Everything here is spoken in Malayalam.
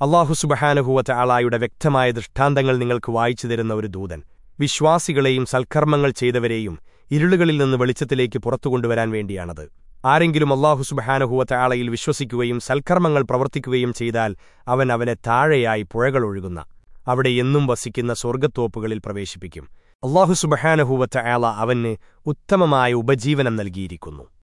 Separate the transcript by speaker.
Speaker 1: അള്ളാഹു സുബഹാനുഹൂവറ്റ ആളായുടെ വ്യക്തമായ ദൃഷ്ടാന്തങ്ങൾ നിങ്ങൾക്ക് വായിച്ചു തരുന്ന ഒരു ദൂതൻ. വിശ്വാസികളെയും സൽക്കർമ്മങ്ങൾ ചെയ്തവരെയും ഇരുളുകളിൽ നിന്ന് വെളിച്ചത്തിലേക്ക് പുറത്തുകൊണ്ടുവരാൻ വേണ്ടിയാണത്. ആരെങ്കിലും അള്ളാഹു സുബഹാനുഹൂവറ്റ ആളയിൽ വിശ്വസിക്കുകയും സൽക്കർമ്മങ്ങൾ പ്രവർത്തിക്കുകയും ചെയ്താൽ അവൻ അവനെ താഴെയായി പുഴകളൊഴുകുന്ന അവിടെ എന്നും വസിക്കുന്ന സ്വർഗത്തോപ്പുകളിൽ പ്രവേശിപ്പിക്കും. അള്ളാഹു സുബഹാനഹൂവറ്റ ആള അവന് ഉത്തമമായ ഉപജീവനം നൽകിയിരിക്കുന്നു.